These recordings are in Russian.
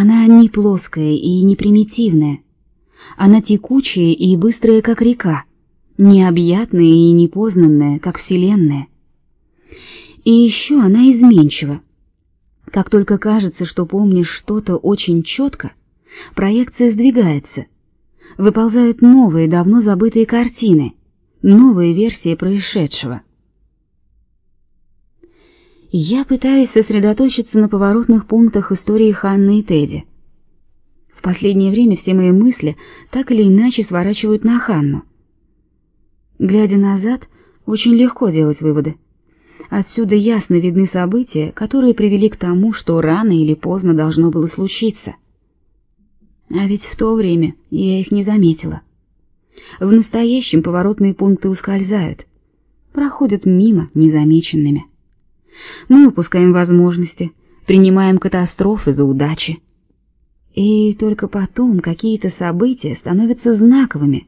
Она не плоская и не примитивная. Она текучая и быстрая, как река, необъятная и непознанная, как вселенная. И еще она изменчива. Как только кажется, что помнишь что-то очень четко, проекция сдвигается. Выползают новые, давно забытые картины, новые версии происшедшего. Я пытаюсь сосредоточиться на поворотных пунктах истории Ханны и Тедди. В последнее время все мои мысли так или иначе сворачивают на Ханну. Глядя назад, очень легко делать выводы. Отсюда ясно видны события, которые привели к тому, что рано или поздно должно было случиться. А ведь в то время я их не заметила. В настоящем поворотные пункты ускользают, проходят мимо незамеченными. Мы упускаем возможности, принимаем катастрофы за удачи. И только потом какие-то события становятся знаковыми.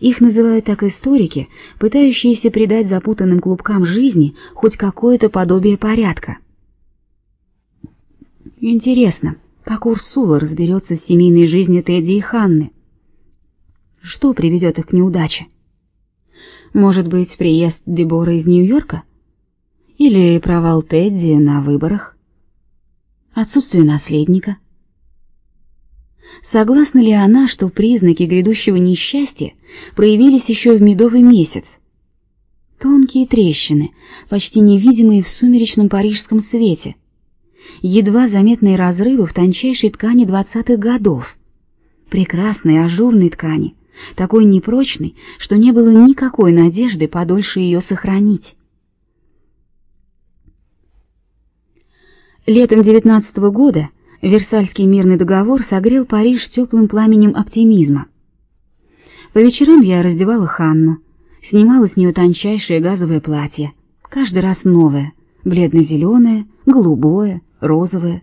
Их называют так историки, пытающиеся придать запутанным клубкам жизни хоть какое-то подобие порядка. Интересно, как Урсула разберется с семейной жизнью Тедди и Ханны? Что приведет их к неудаче? Может быть, приезд Дебора из Нью-Йорка? Или провал Тедди на выборах? Отсутствие наследника? Согласна ли она, что признаки грядущего несчастья проявились еще в медовый месяц? Тонкие трещины, почти невидимые в сумеречном парижском свете. Едва заметные разрывы в тончайшей ткани двадцатых годов. Прекрасной ажурной ткани, такой непрочной, что не было никакой надежды подольше ее сохранить. Летом девятнадцатого года Версальский мирный договор согрел Париж теплым пламенем оптимизма. По вечерам я раздевала Ханну, снимала с нее тончайшее газовое платье, каждый раз новое, бледно-зеленое, голубое, розовое.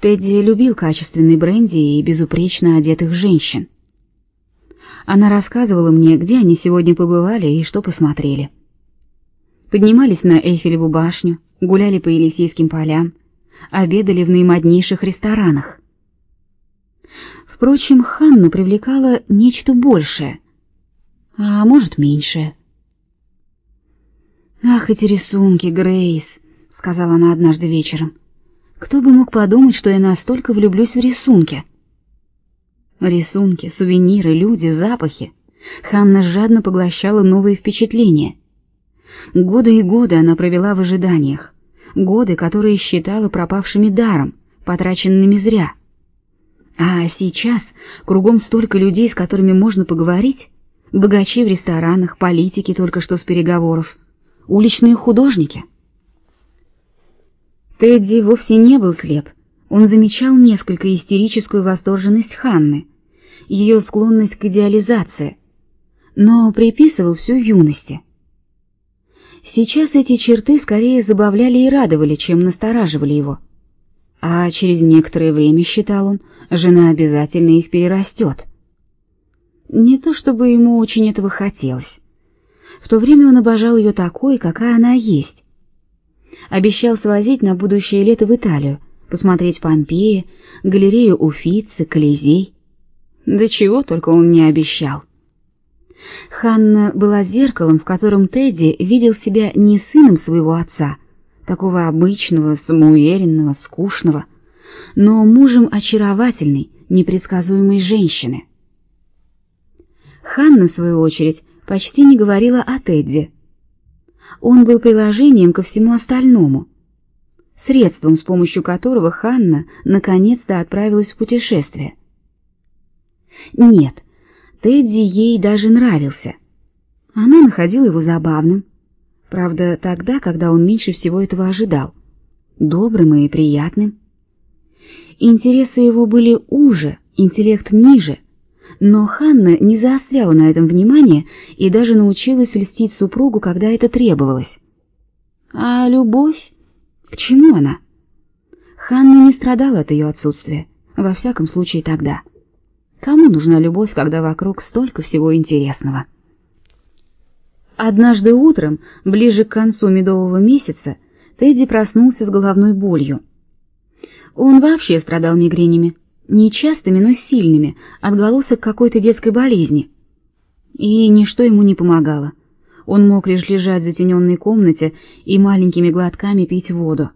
Тедди любил качественный бренди и безупречно одетых женщин. Она рассказывала мне, где они сегодня побывали и что посмотрели. Поднимались на Эйфелеву башню, гуляли по Елисейским полям, обедали в наимоднейших ресторанах. Впрочем, Ханну привлекало нечто большее, а может, меньшее. «Ах, эти рисунки, Грейс!» — сказала она однажды вечером. «Кто бы мог подумать, что я настолько влюблюсь в рисунки?» Рисунки, сувениры, люди, запахи. Ханна жадно поглощала новые впечатления. Годы и годы она провела в ожиданиях годы, которые считала пропавшими даром, потраченными зря. А сейчас кругом столько людей, с которыми можно поговорить, богачи в ресторанах, политики только что с переговоров, уличные художники. Тедди вовсе не был слеп. Он замечал несколько истерическую восторженность Ханны, ее склонность к идеализации, но приписывал все юности. Сейчас эти черты скорее забавляли и радовали, чем настораживали его. А через некоторое время, считал он, жена обязательно их перерастет. Не то чтобы ему очень этого хотелось. В то время он обожал ее такой, какая она есть. Обещал свозить на будущее лето в Италию, посмотреть Помпеи, галерею Уффици, Колизей. Да чего только он не обещал. Ханна была зеркалом, в котором Тедди видел себя не сыном своего отца, такого обычного, самоуверенного, скучного, но мужем очаровательной, непредсказуемой женщины. Ханна, в свою очередь, почти не говорила о Тедди. Он был приложением ко всему остальному, средством, с помощью которого Ханна наконец-то отправилась в путешествие. Нет, Тедди ей даже нравился. Она находила его забавным. Правда, тогда, когда он меньше всего этого ожидал. Добрым и приятным. Интересы его были уже, интеллект ниже. Но Ханна не заостряла на этом внимание и даже научилась льстить супругу, когда это требовалось. А любовь? К чему она? Ханна не страдала от ее отсутствия, во всяком случае тогда. Кому нужна любовь, когда вокруг столько всего интересного? Однажды утром, ближе к концу медового месяца, Тедди проснулся с головной болью. Он вообще страдал мигренями, не частыми, но сильными, отголосок какой-то детской болезни. И ничто ему не помогало. Он мог лишь лежать в затененной комнате и маленькими глотками пить воду.